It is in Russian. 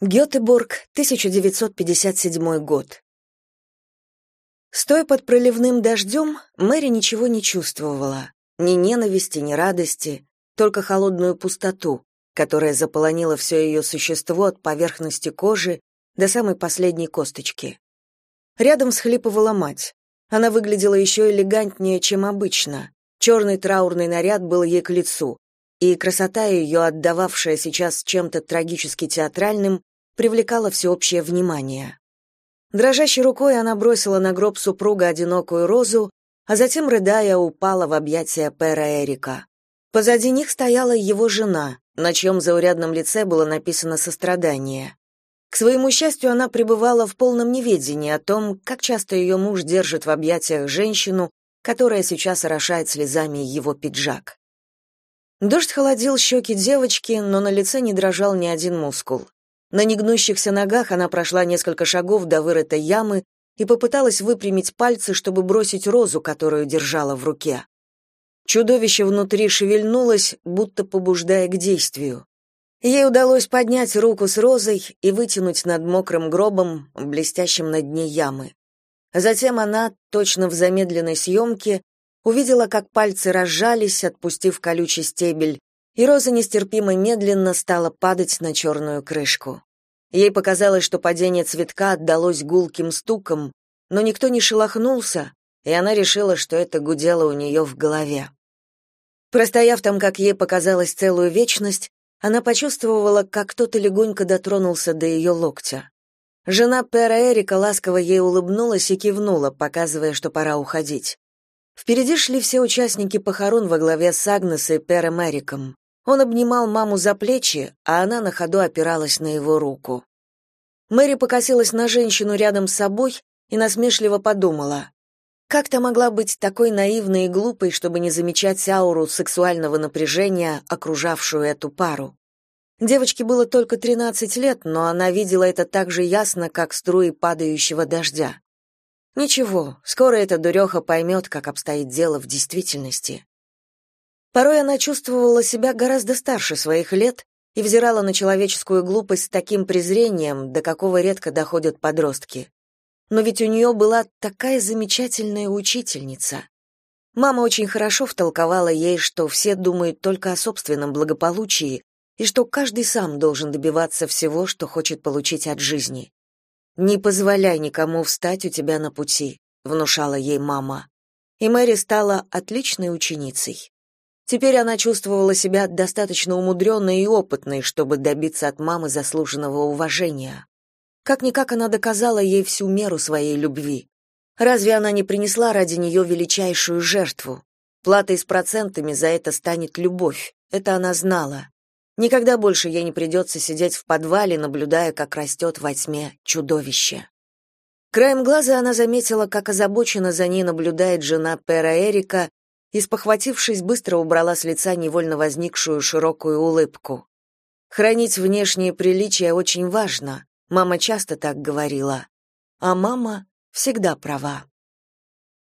Гетеборг, 1957 год. Стоя под проливным дождем, Мэри ничего не чувствовала. Ни ненависти, ни радости, только холодную пустоту, которая заполонила все ее существо от поверхности кожи до самой последней косточки. Рядом схлипывала мать. Она выглядела еще элегантнее, чем обычно. Черный траурный наряд был ей к лицу, и красота ее, отдававшая сейчас чем-то трагически театральным, привлекала всеобщее внимание. Дрожащей рукой она бросила на гроб супруга одинокую розу, а затем, рыдая, упала в объятия Пера Эрика. Позади них стояла его жена, на чьем заурядном лице было написано сострадание. К своему счастью, она пребывала в полном неведении о том, как часто ее муж держит в объятиях женщину, которая сейчас орошает слезами его пиджак. Дождь холодил щеки девочки, но на лице не дрожал ни один мускул. На негнущихся ногах она прошла несколько шагов до вырытой ямы и попыталась выпрямить пальцы, чтобы бросить розу, которую держала в руке. Чудовище внутри шевельнулось, будто побуждая к действию. Ей удалось поднять руку с розой и вытянуть над мокрым гробом, блестящим на дне ямы. Затем она, точно в замедленной съемке, увидела, как пальцы разжались, отпустив колючий стебель, и роза нестерпимо медленно стала падать на черную крышку. Ей показалось, что падение цветка отдалось гулким стуком, но никто не шелохнулся, и она решила, что это гудело у нее в голове. Простояв там, как ей показалось, целую вечность, она почувствовала, как кто-то легонько дотронулся до ее локтя. Жена Пера Эрика ласково ей улыбнулась и кивнула, показывая, что пора уходить. Впереди шли все участники похорон во главе с Агнес и Пером Эриком. Он обнимал маму за плечи, а она на ходу опиралась на его руку. Мэри покосилась на женщину рядом с собой и насмешливо подумала. Как-то могла быть такой наивной и глупой, чтобы не замечать ауру сексуального напряжения, окружавшую эту пару. Девочке было только 13 лет, но она видела это так же ясно, как струи падающего дождя. Ничего, скоро эта дуреха поймет, как обстоит дело в действительности. Порой она чувствовала себя гораздо старше своих лет и взирала на человеческую глупость с таким презрением, до какого редко доходят подростки. Но ведь у нее была такая замечательная учительница. Мама очень хорошо втолковала ей, что все думают только о собственном благополучии и что каждый сам должен добиваться всего, что хочет получить от жизни. «Не позволяй никому встать у тебя на пути», — внушала ей мама. И Мэри стала отличной ученицей. Теперь она чувствовала себя достаточно умудренной и опытной, чтобы добиться от мамы заслуженного уважения. Как-никак она доказала ей всю меру своей любви. Разве она не принесла ради нее величайшую жертву? Платой с процентами за это станет любовь. Это она знала. Никогда больше ей не придется сидеть в подвале, наблюдая, как растет во тьме чудовище. Краем глаза она заметила, как озабоченно за ней наблюдает жена Пера Эрика и, спохватившись, быстро убрала с лица невольно возникшую широкую улыбку. Хранить внешние приличия очень важно, мама часто так говорила, а мама всегда права.